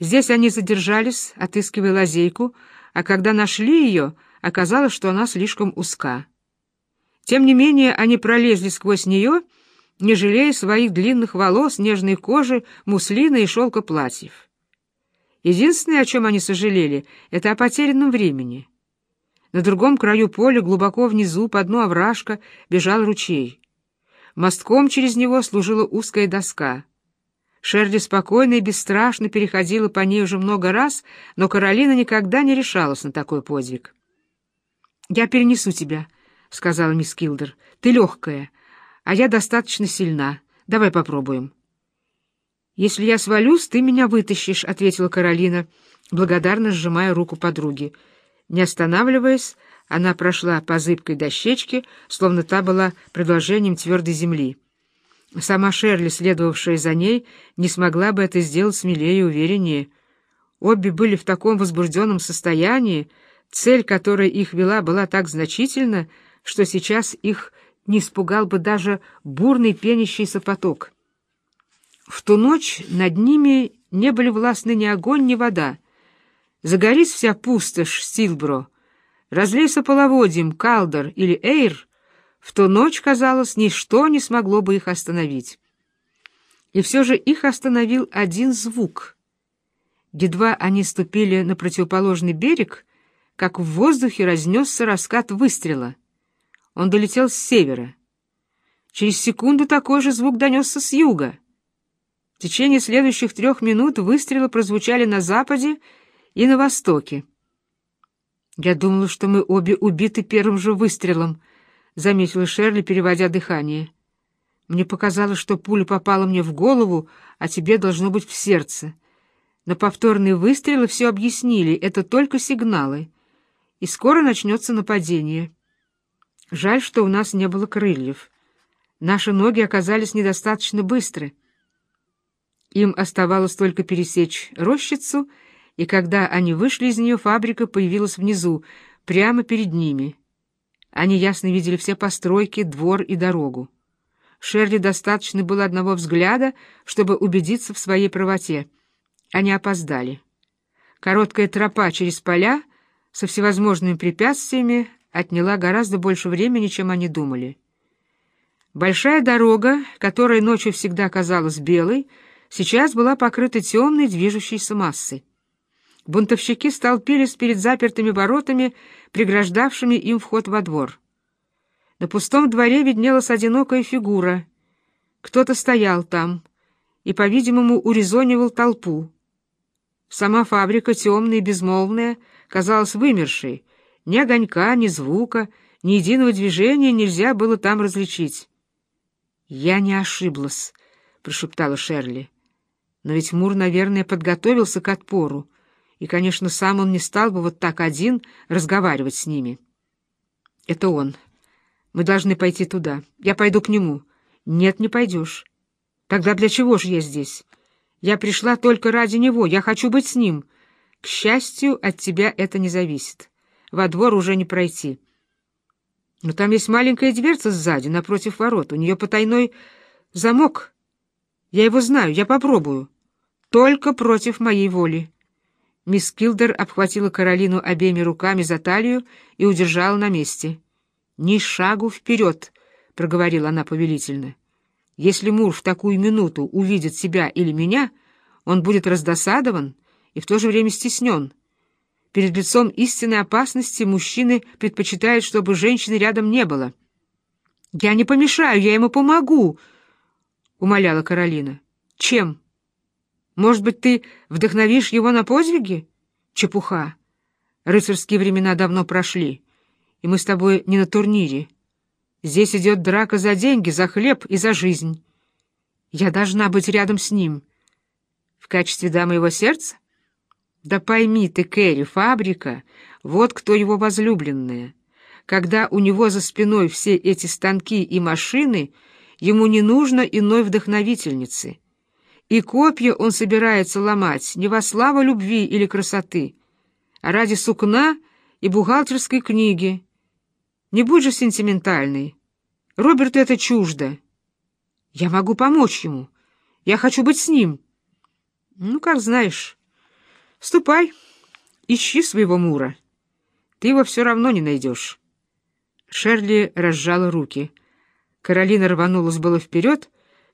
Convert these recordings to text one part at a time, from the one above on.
Здесь они задержались, отыскивая лазейку, а когда нашли ее, оказалось, что она слишком узка. Тем не менее, они пролезли сквозь нее, не жалея своих длинных волос, нежной кожи, муслина и шелка платьев. Единственное, о чем они сожалели, это о потерянном времени. На другом краю поля, глубоко внизу, по дну овражка, бежал ручей. Мостком через него служила узкая доска. Шерли спокойно и бесстрашно переходила по ней уже много раз, но Каролина никогда не решалась на такой подвиг. «Я перенесу тебя», — сказала мисс Килдер. «Ты легкая, а я достаточно сильна. Давай попробуем». «Если я свалюсь, ты меня вытащишь», — ответила Каролина, благодарно сжимая руку подруги. Не останавливаясь, она прошла по зыбкой дощечке, словно та была продолжением твердой земли. Сама Шерли, следовавшая за ней, не смогла бы это сделать смелее и увереннее. Обе были в таком возбужденном состоянии, цель, которая их вела, была так значительна, что сейчас их не испугал бы даже бурный пенящийся поток. В ту ночь над ними не были властны ни огонь, ни вода. Загорись вся пустошь Стилбро, разлейся половодьем Калдер или Эйр, в ту ночь, казалось, ничто не смогло бы их остановить. И все же их остановил один звук. Едва они ступили на противоположный берег, как в воздухе разнесся раскат выстрела. Он долетел с севера. Через секунду такой же звук донесся с юга. В течение следующих трех минут выстрелы прозвучали на западе и на востоке. Я думала, что мы обе убиты первым же выстрелом, заметила Шерли, переводя дыхание. Мне показалось, что пуля попала мне в голову, а тебе должно быть в сердце. Но повторные выстрелы все объяснили, это только сигналы. И скоро начнется нападение. Жаль, что у нас не было крыльев. Наши ноги оказались недостаточно быстры. Им оставалось только пересечь рощицу, и когда они вышли из нее, фабрика появилась внизу, прямо перед ними — они ясно видели все постройки, двор и дорогу. Шерли достаточно было одного взгляда, чтобы убедиться в своей правоте. Они опоздали. Короткая тропа через поля со всевозможными препятствиями отняла гораздо больше времени, чем они думали. Большая дорога, которая ночью всегда казалась белой, сейчас была покрыта темной движущейся массой. Бунтовщики столпились перед запертыми воротами, преграждавшими им вход во двор. На пустом дворе виднелась одинокая фигура. Кто-то стоял там и, по-видимому, урезонивал толпу. Сама фабрика, темная и безмолвная, казалась вымершей. Ни огонька, ни звука, ни единого движения нельзя было там различить. «Я не ошиблась», — прошептала Шерли. «Но ведь Мур, наверное, подготовился к отпору и, конечно, сам он не стал бы вот так один разговаривать с ними. Это он. Мы должны пойти туда. Я пойду к нему. Нет, не пойдешь. Тогда для чего же я здесь? Я пришла только ради него. Я хочу быть с ним. К счастью, от тебя это не зависит. Во двор уже не пройти. Но там есть маленькая дверца сзади, напротив ворот. У нее потайной замок. Я его знаю, я попробую. Только против моей воли. Мисс Килдер обхватила Каролину обеими руками за талию и удержала на месте. «Ни шагу вперед!» — проговорила она повелительно. «Если Мур в такую минуту увидит себя или меня, он будет раздосадован и в то же время стеснен. Перед лицом истинной опасности мужчины предпочитают, чтобы женщины рядом не было». «Я не помешаю, я ему помогу!» — умоляла Каролина. «Чем?» Может быть, ты вдохновишь его на подвиги? Чепуха. Рыцарские времена давно прошли, и мы с тобой не на турнире. Здесь идет драка за деньги, за хлеб и за жизнь. Я должна быть рядом с ним. В качестве дамы его сердца? Да пойми ты, Кэрри, фабрика, вот кто его возлюбленная. Когда у него за спиной все эти станки и машины, ему не нужно иной вдохновительницы — и копья он собирается ломать не во славу любви или красоты, а ради сукна и бухгалтерской книги. Не будь же сентиментальной. Роберту это чуждо. Я могу помочь ему. Я хочу быть с ним. Ну, как знаешь. Ступай, ищи своего Мура. Ты его все равно не найдешь. Шерли разжала руки. Каролина рванулась было вперед,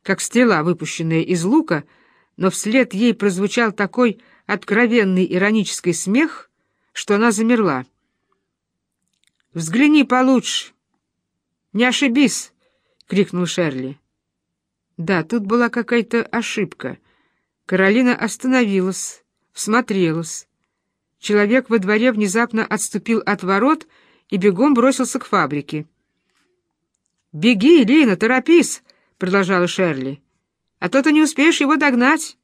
как стрела, выпущенная из лука, но вслед ей прозвучал такой откровенный иронический смех, что она замерла. «Взгляни получше! Не ошибись!» — крикнул Шерли. Да, тут была какая-то ошибка. Каролина остановилась, всмотрелась. Человек во дворе внезапно отступил от ворот и бегом бросился к фабрике. «Беги, Лина, торопись!» — продолжала Шерли. «А то ты не успеешь его догнать!»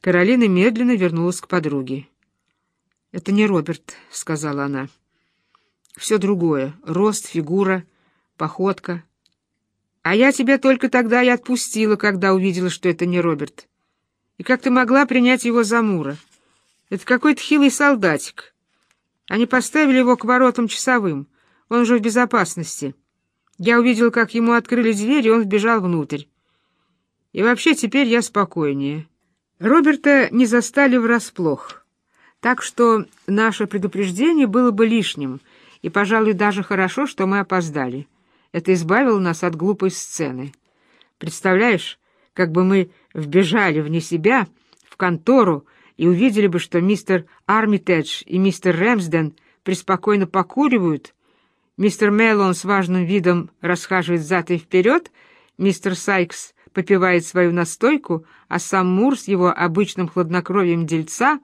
Каролина медленно вернулась к подруге. «Это не Роберт», — сказала она. «Все другое. Рост, фигура, походка. А я тебя только тогда и отпустила, когда увидела, что это не Роберт. И как ты могла принять его за Мура?» Это какой-то хилый солдатик. Они поставили его к воротам часовым. Он уже в безопасности. Я увидел, как ему открыли дверь, и он вбежал внутрь. И вообще теперь я спокойнее. Роберта не застали врасплох. Так что наше предупреждение было бы лишним, и, пожалуй, даже хорошо, что мы опоздали. Это избавило нас от глупой сцены. Представляешь, как бы мы вбежали вне себя в контору, и увидели бы, что мистер Армитедж и мистер Рэмсден преспокойно покуривают, мистер Меллон с важным видом расхаживает взад и вперед, мистер Сайкс попивает свою настойку, а сам Мур с его обычным хладнокровием дельца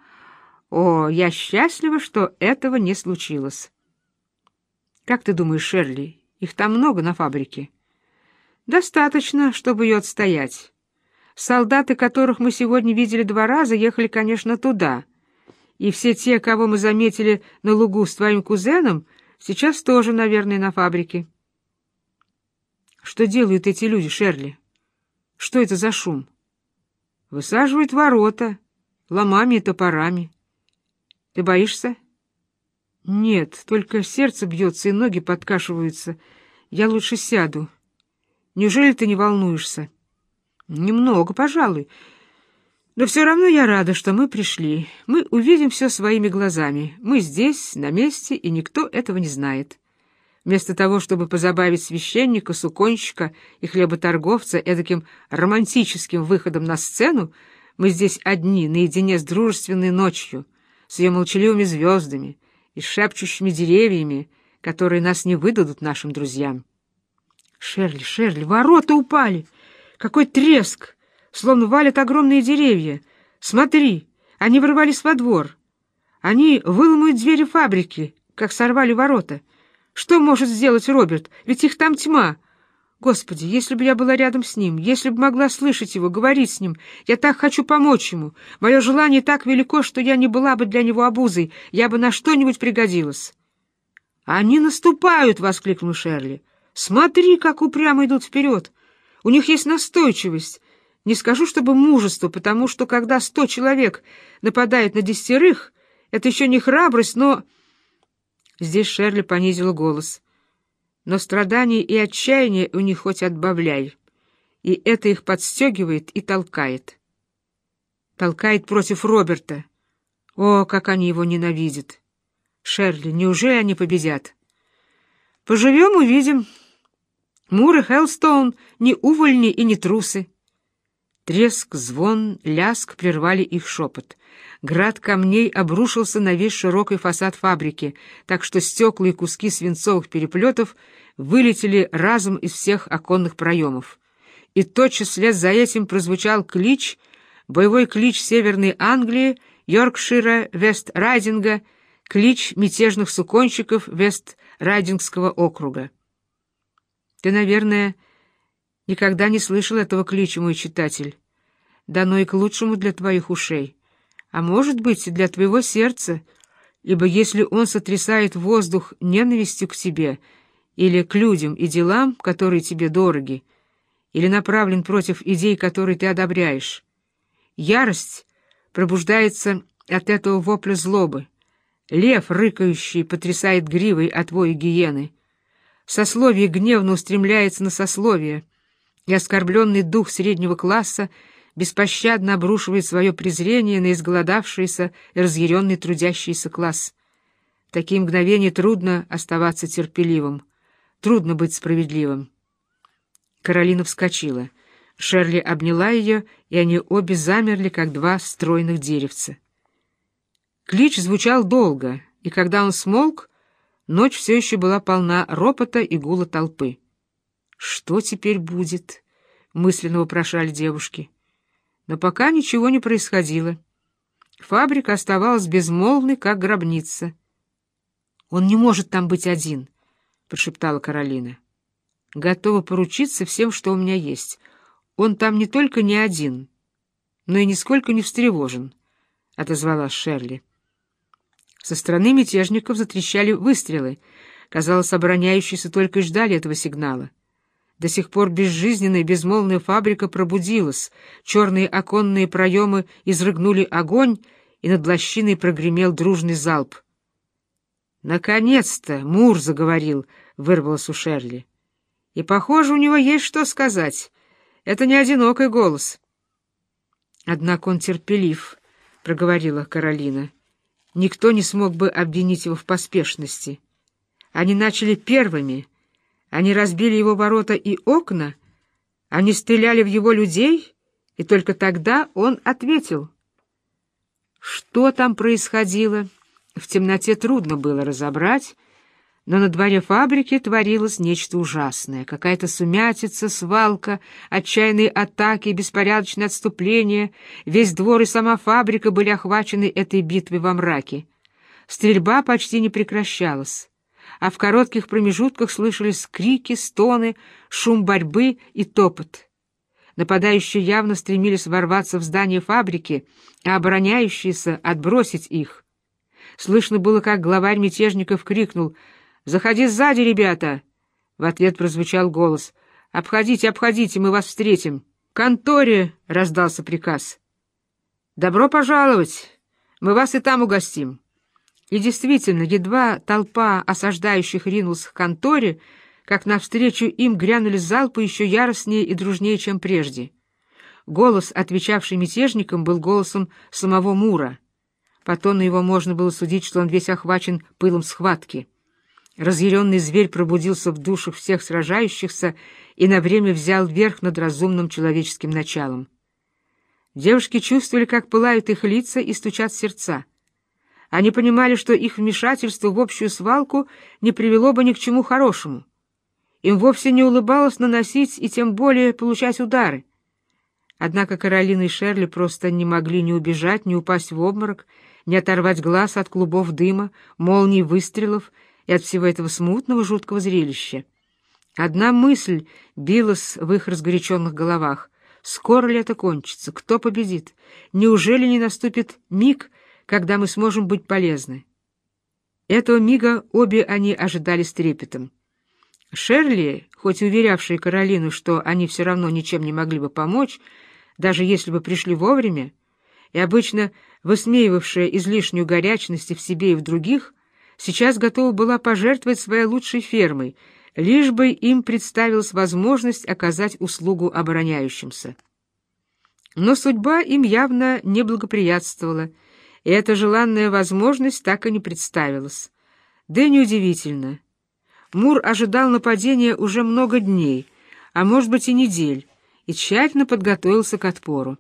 «О, я счастлива, что этого не случилось». «Как ты думаешь, Шерли, их там много на фабрике?» «Достаточно, чтобы ее отстоять». Солдаты, которых мы сегодня видели два раза, ехали, конечно, туда. И все те, кого мы заметили на лугу с твоим кузеном, сейчас тоже, наверное, на фабрике. Что делают эти люди, Шерли? Что это за шум? Высаживают ворота, ломами и топорами. Ты боишься? Нет, только сердце бьется и ноги подкашиваются. Я лучше сяду. Неужели ты не волнуешься? Немного, пожалуй. Но все равно я рада, что мы пришли. Мы увидим все своими глазами. Мы здесь, на месте, и никто этого не знает. Вместо того, чтобы позабавить священника, суконщика и хлеботорговца эдаким романтическим выходом на сцену, мы здесь одни, наедине с дружественной ночью, с ее молчаливыми звездами и шепчущими деревьями, которые нас не выдадут нашим друзьям. «Шерли, Шерли, ворота упали!» Какой треск! Словно валят огромные деревья. Смотри, они ворвались во двор. Они выломают двери фабрики, как сорвали ворота. Что может сделать Роберт? Ведь их там тьма. Господи, если бы я была рядом с ним, если бы могла слышать его, говорить с ним, я так хочу помочь ему. Мое желание так велико, что я не была бы для него обузой, я бы на что-нибудь пригодилась. «Они наступают!» — воскликнул Шерли. «Смотри, как упрямо идут вперед! У них есть настойчивость. Не скажу, чтобы мужество, потому что когда сто человек нападают на десятерых, это еще не храбрость, но... Здесь Шерли понизила голос. Но страдания и отчаяние у них хоть отбавляй. И это их подстегивает и толкает. Толкает против Роберта. О, как они его ненавидят! Шерли, неужели они победят? Поживем, увидим. Мур и Хеллстоун не увольни и не трусы. Треск, звон, ляск прервали их шепот. Град камней обрушился на весь широкий фасад фабрики, так что стекла и куски свинцовых переплетов вылетели разом из всех оконных проемов. И тотчас вслед за этим прозвучал клич, боевой клич Северной Англии, Йоркшира, Вест-Райдинга, клич мятежных суконщиков Вест-Райдингского округа. Ты, наверное, никогда не слышал этого клича, мой читатель. Дано и к лучшему для твоих ушей, а может быть и для твоего сердца, ибо если он сотрясает воздух ненавистью к тебе или к людям и делам, которые тебе дороги, или направлен против идей, которые ты одобряешь, ярость пробуждается от этого вопля злобы. Лев, рыкающий, потрясает гривой от воя гиены — Сословие гневно устремляется на сословие, и оскорбленный дух среднего класса беспощадно обрушивает свое презрение на изголодавшийся и разъяренный трудящийся класс. В такие мгновения трудно оставаться терпеливым, трудно быть справедливым. Каролина вскочила. Шерли обняла ее, и они обе замерли, как два стройных деревца. Клич звучал долго, и когда он смолк, ночь все еще была полна ропота и гула толпы. «Что теперь будет?» — мысленно вопрошали девушки. Но пока ничего не происходило. Фабрика оставалась безмолвной, как гробница. «Он не может там быть один», — прошептала Каролина. «Готова поручиться всем, что у меня есть. Он там не только не один, но и нисколько не встревожен», — отозвалась Шерли. Со стороны мятежников затрещали выстрелы. Казалось, обороняющиеся только и ждали этого сигнала. До сих пор безжизненная безмолвная фабрика пробудилась, черные оконные проемы изрыгнули огонь, и над лощиной прогремел дружный залп. «Наконец-то!» — Мур заговорил, — вырвалось у Шерли. «И, похоже, у него есть что сказать. Это не одинокий голос». «Однако он терпелив», — проговорила Каролина. «Никто не смог бы обвинить его в поспешности. Они начали первыми» Они разбили его ворота и окна, они стреляли в его людей, и только тогда он ответил. Что там происходило, в темноте трудно было разобрать, но на дворе фабрики творилось нечто ужасное. Какая-то сумятица, свалка, отчаянные атаки, беспорядочное отступление. Весь двор и сама фабрика были охвачены этой битвой во мраке. Стрельба почти не прекращалась а в коротких промежутках слышались крики, стоны, шум борьбы и топот. Нападающие явно стремились ворваться в здание фабрики, а обороняющиеся — отбросить их. Слышно было, как главарь мятежников крикнул «Заходи сзади, ребята!» В ответ прозвучал голос «Обходите, обходите, мы вас встретим!» «К конторе!» — раздался приказ. «Добро пожаловать! Мы вас и там угостим!» И действительно, едва толпа осаждающих ринулась к конторе, как навстречу им грянули залпы еще яростнее и дружнее, чем прежде. Голос, отвечавший мятежникам, был голосом самого Мура. По тону его можно было судить, что он весь охвачен пылом схватки. Разъяренный зверь пробудился в душах всех сражающихся и на время взял верх над разумным человеческим началом. Девушки чувствовали, как пылают их лица и стучат сердца. Они понимали, что их вмешательство в общую свалку не привело бы ни к чему хорошему. Им вовсе не улыбалось наносить и тем более получать удары. Однако Каролина и Шерли просто не могли ни убежать, ни упасть в обморок, ни оторвать глаз от клубов дыма, молний выстрелов и от всего этого смутного жуткого зрелища. Одна мысль билась в их разгоряченных головах. Скоро ли это кончится? Кто победит? Неужели не наступит миг, когда мы сможем быть полезны. Этого мига обе они ожидали с трепетом. Шерли, хоть уверявшая Каролину, что они все равно ничем не могли бы помочь, даже если бы пришли вовремя, и обычно высмеивавшая излишнюю горячность и в себе и в других, сейчас готова была пожертвовать своей лучшей фермой, лишь бы им представилась возможность оказать услугу обороняющимся. Но судьба им явно не благоприятствовала, и эта желанная возможность так и не представилась. Да и неудивительно. Мур ожидал нападения уже много дней, а может быть и недель, и тщательно подготовился к отпору.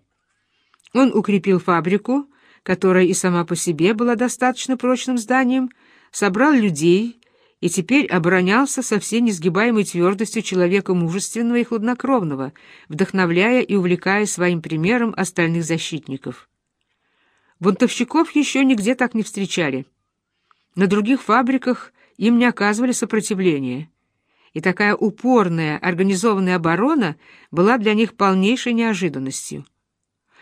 Он укрепил фабрику, которая и сама по себе была достаточно прочным зданием, собрал людей и теперь оборонялся со всей несгибаемой твердостью человека мужественного и хладнокровного, вдохновляя и увлекая своим примером остальных защитников. Бунтовщиков еще нигде так не встречали. На других фабриках им не оказывали сопротивления. И такая упорная, организованная оборона была для них полнейшей неожиданностью.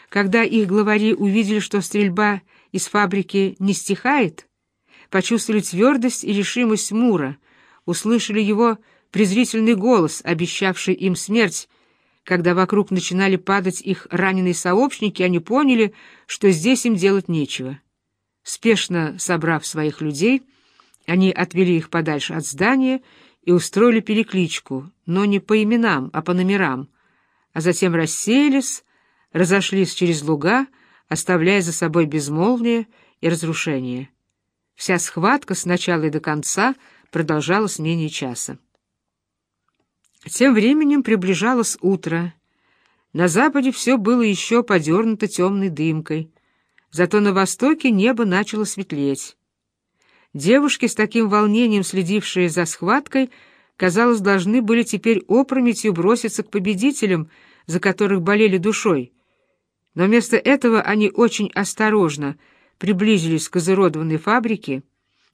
Когда их главари увидели, что стрельба из фабрики не стихает, почувствовали твердость и решимость Мура, услышали его презрительный голос, обещавший им смерть, когда вокруг начинали падать их раненые сообщники, они поняли, что здесь им делать нечего. Спешно собрав своих людей, они отвели их подальше от здания и устроили перекличку, но не по именам, а по номерам, а затем рассеялись, разошлись через луга, оставляя за собой безмолвие и разрушение. Вся схватка с начала и до конца продолжалась менее часа. Тем временем приближалось утро. На западе все было еще подернуто темной дымкой, зато на востоке небо начало светлеть. Девушки, с таким волнением следившие за схваткой, казалось, должны были теперь опрометью броситься к победителям, за которых болели душой. Но вместо этого они очень осторожно приблизились к изуродованной фабрике,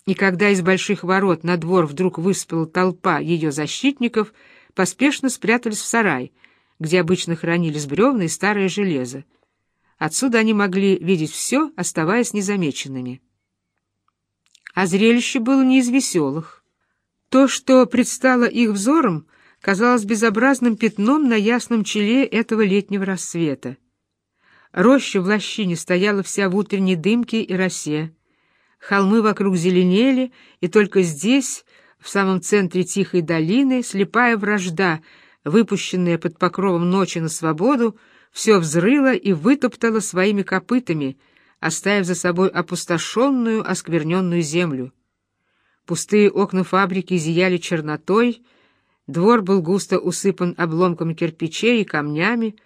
и когда из больших ворот на двор вдруг выспела толпа ее защитников, поспешно спрятались в сарай, где обычно хранились бревна и старое железо. Отсюда они могли видеть все, оставаясь незамеченными. А зрелище было не из веселых. То, что предстало их взором, казалось безобразным пятном на ясном челе этого летнего рассвета. Роща в лощине стояла вся в утренней дымке и росе. Холмы вокруг зеленели, и только здесь, в самом центре тихой долины, слепая вражда, выпущенная под покровом ночи на свободу, все взрыла и вытоптала своими копытами — оставив за собой опустошенную, оскверненную землю. Пустые окна фабрики зияли чернотой, двор был густо усыпан обломками кирпичей и камнями,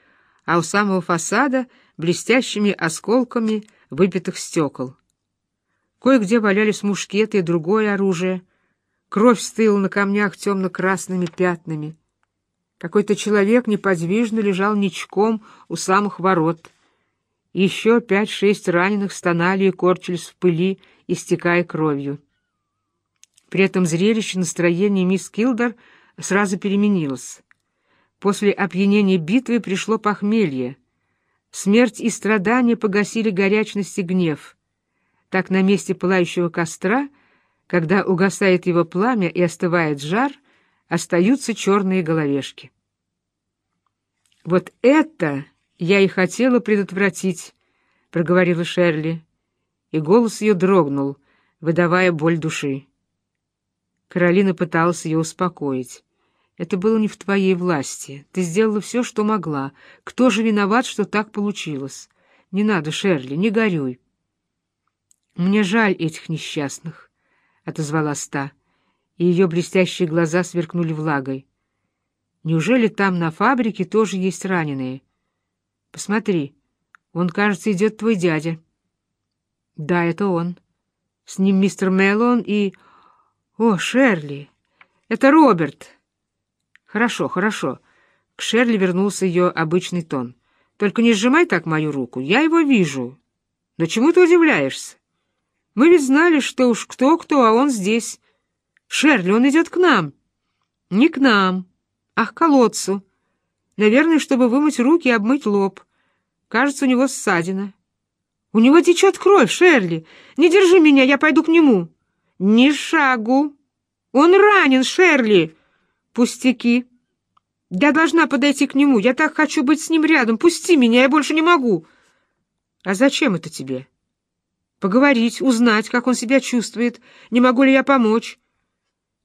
а у самого фасада — блестящими осколками выбитых стекол. Кое-где валялись мушкеты и другое оружие. Кровь стыла на камнях темно-красными пятнами. Какой-то человек неподвижно лежал ничком у самых ворот — еще пять-шесть раненых стонали и корчились в пыли, истекая кровью. При этом зрелище настроения мисс Килдер сразу переменилось. После опьянения битвы пришло похмелье. Смерть и страдания погасили горячность и гнев. Так на месте пылающего костра, когда угасает его пламя и остывает жар, остаются черные головешки. Вот это «Я и хотела предотвратить», — проговорила Шерли, и голос ее дрогнул, выдавая боль души. Каролина пыталась ее успокоить. «Это было не в твоей власти. Ты сделала все, что могла. Кто же виноват, что так получилось? Не надо, Шерли, не горюй». «Мне жаль этих несчастных», — отозвалась та, и ее блестящие глаза сверкнули влагой. «Неужели там на фабрике тоже есть раненые?» Посмотри, он, кажется, идет твой дядя. Да, это он. С ним мистер Меллон и... О, Шерли! Это Роберт! Хорошо, хорошо. К Шерли вернулся ее обычный тон. Только не сжимай так мою руку, я его вижу. Но чему ты удивляешься? Мы ведь знали, что уж кто-кто, а он здесь. Шерли, он идет к нам. Не к нам, а к колодцу. Наверное, чтобы вымыть руки и обмыть лоб. Кажется, у него ссадина. У него течет кровь, Шерли. Не держи меня, я пойду к нему. Ни шагу. Он ранен, Шерли. Пустяки. Я должна подойти к нему. Я так хочу быть с ним рядом. Пусти меня, я больше не могу. А зачем это тебе? Поговорить, узнать, как он себя чувствует. Не могу ли я помочь?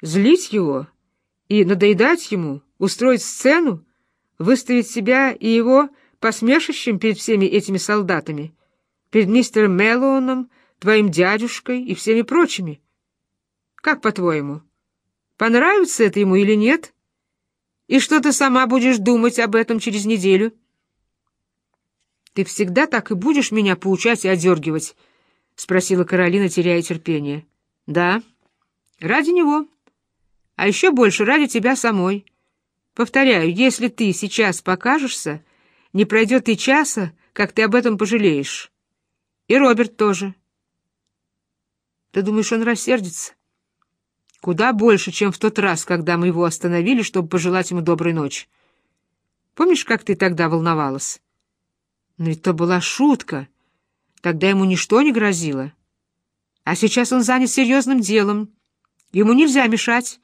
Злить его и надоедать ему, устроить сцену, выставить себя и его посмешищем перед всеми этими солдатами, перед мистером Меллоуном, твоим дядюшкой и всеми прочими. Как по-твоему, понравится это ему или нет? И что ты сама будешь думать об этом через неделю? Ты всегда так и будешь меня поучать и одергивать? — спросила Каролина, теряя терпение. — Да. Ради него. А еще больше ради тебя самой. Повторяю, если ты сейчас покажешься, не пройдет и часа, как ты об этом пожалеешь. И Роберт тоже. Ты думаешь, он рассердится? Куда больше, чем в тот раз, когда мы его остановили, чтобы пожелать ему доброй ночи. Помнишь, как ты тогда волновалась? Но ведь то была шутка. Тогда ему ничто не грозило. А сейчас он занят серьезным делом. Ему нельзя мешать.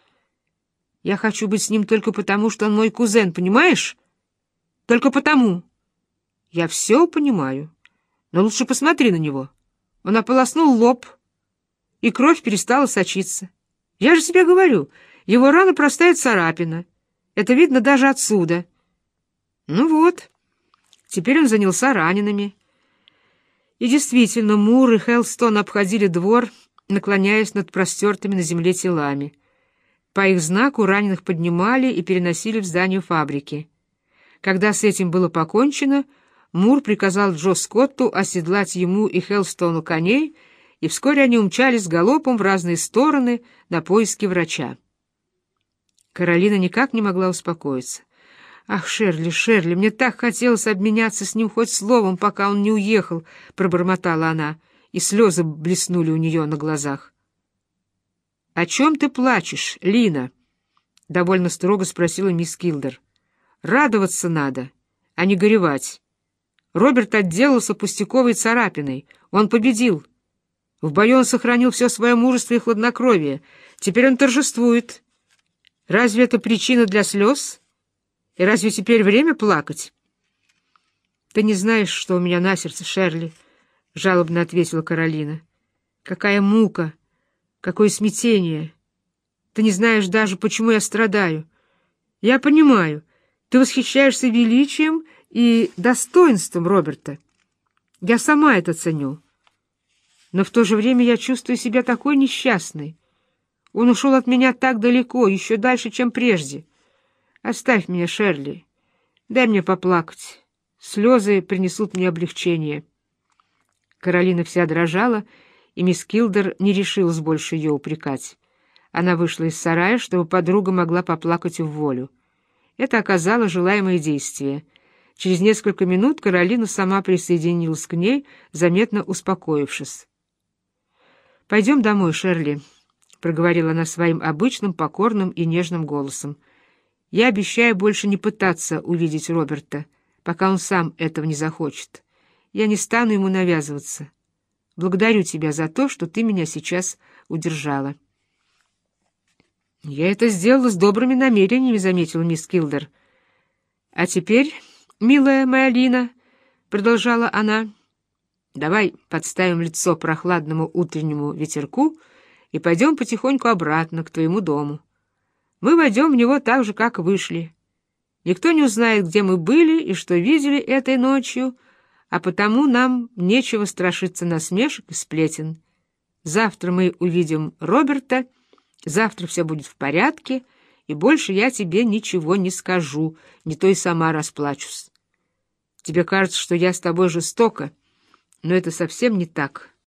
Я хочу быть с ним только потому, что он мой кузен, понимаешь? Только потому. Я все понимаю. Но лучше посмотри на него. Он ополоснул лоб, и кровь перестала сочиться. Я же себе говорю, его рана простая царапина. Это видно даже отсюда. Ну вот. Теперь он занялся ранеными. И действительно, Мур и Хелстон обходили двор, наклоняясь над простертыми на земле телами. По их знаку раненых поднимали и переносили в здание фабрики. Когда с этим было покончено, Мур приказал Джо Скотту оседлать ему и Хелстону коней, и вскоре они умчались галопом в разные стороны на поиски врача. Каролина никак не могла успокоиться. «Ах, Шерли, Шерли, мне так хотелось обменяться с ним хоть словом, пока он не уехал», — пробормотала она, и слезы блеснули у нее на глазах. «О чем ты плачешь, Лина?» — довольно строго спросила мисс Килдер. «Радоваться надо, а не горевать. Роберт отделался пустяковой царапиной. Он победил. В бою он сохранил все свое мужество и хладнокровие. Теперь он торжествует. Разве это причина для слез?» И разве теперь время плакать? — Ты не знаешь, что у меня на сердце, Шерли, — жалобно ответила Каролина. — Какая мука, какое смятение. Ты не знаешь даже, почему я страдаю. Я понимаю, ты восхищаешься величием и достоинством Роберта. Я сама это ценю. Но в то же время я чувствую себя такой несчастной. Он ушел от меня так далеко, еще дальше, чем прежде. Оставь меня, Шерли. Дай мне поплакать. Слезы принесут мне облегчение. Каролина вся дрожала, и мисс Килдер не решилась больше ее упрекать. Она вышла из сарая, чтобы подруга могла поплакать в волю. Это оказало желаемое действие. Через несколько минут Каролина сама присоединилась к ней, заметно успокоившись. «Пойдем домой, Шерли», — проговорила она своим обычным покорным и нежным голосом. Я обещаю больше не пытаться увидеть Роберта, пока он сам этого не захочет. Я не стану ему навязываться. Благодарю тебя за то, что ты меня сейчас удержала. Я это сделала с добрыми намерениями, заметила мисс Килдер. А теперь, милая моя Лина, продолжала она, давай подставим лицо прохладному утреннему ветерку и пойдем потихоньку обратно к твоему дому. Мы войдем в него так же, как вышли. Никто не узнает, где мы были и что видели этой ночью, а потому нам нечего страшиться насмешек и сплетен. Завтра мы увидим Роберта, завтра все будет в порядке, и больше я тебе ничего не скажу, не то и сама расплачусь. Тебе кажется, что я с тобой жестока, но это совсем не так».